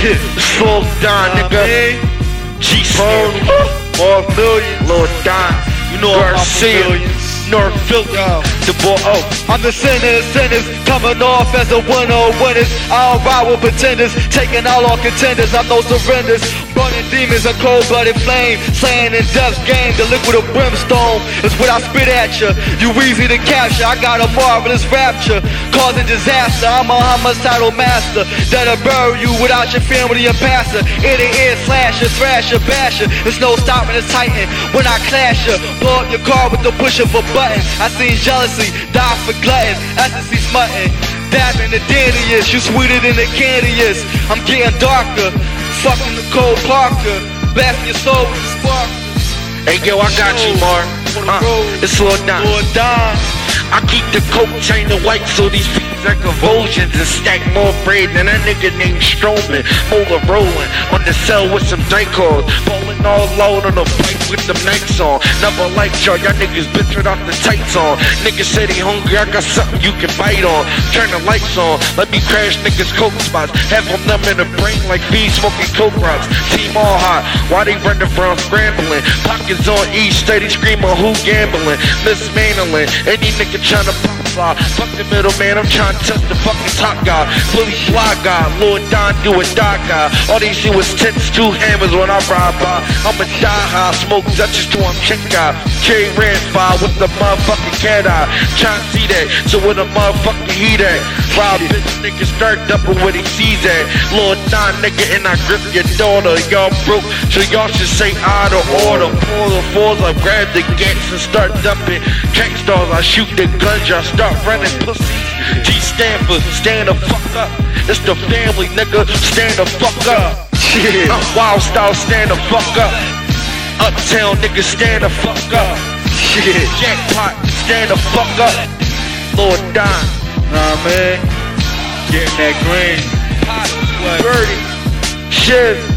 Down, Nah, nigga. G Phone. More millions. Lord Don. You know I'm off the Garcia. North Philly. The boy. Oh. I'm the sinner, sinners coming off as a winner of winners. I don't ride with pretenders, taking all our contenders. I'm no surrenders. Burning demons, a cold-blooded flame, slaying in death's game. The liquid of brimstone is what I spit at you. You easy to capture. I got a marvelous rapture, causing disaster. I'm a homicidal master that'll bury you without your family and pastor. Ear to ear slasher, thrasher, basher. There's no stopping the titan when I clash you. Blow up your car with the push of a button. I seen jealousy die for glutton. Ecstasy smutting. Dabbing the dandiest, you sweeter than the candiest. I'm getting darker, fucking the cold Parker, blasting your soul with the spark. Hey, yo, I got you, Mark. Uh, it's Lord Don. Lord Don, I keep the coke chain white so these people are convulsions and stack more bread than a nigga named Strowman. Molar rolling on the cell with some Dracos. Bowling all loud on the bike with them nights on. Never like y'all, y'all niggas bitch without the tights on. Niggas say they hungry, I got something you can bite on. Turn the lights on, let me crash niggas' coke spots. Have them numb in the brain like bees smoking coke rocks. Team all hot, why they running from scrambling? Pockets on E, steady screaming who gambling, mismantling. Any nigga tryna pop fly. Fuck the middleman, I'm trying to touch the fucking top guy. Fully fly guy, Lord Don do a die guy. All they see was tents, two hammers when I ride by. I'm a die high, smoke Dutchess to I'm chick guy. Cherry red fire with the motherfucking cat eye. Tryna see that, so when the motherfucking heat at. Rob bitch nigga start dumping where he sees at. Lord Don nigga and I grip your daughter. Y'all broke, so y'all should say out of order. Pull the fours, I grab the gats and start dumping. Track stars, I shoot the guns, y'all start running pussy. G Stanford, stand the fuck up. It's the family, nigga, stand the fuck up. shit. I'm wild style, stand the fuck up. Uptown nigga, stand the fuck up. Shit. Jackpot, stand the fuck up. Lord Don. Nah, man. Getting that green. Birdie. Shit.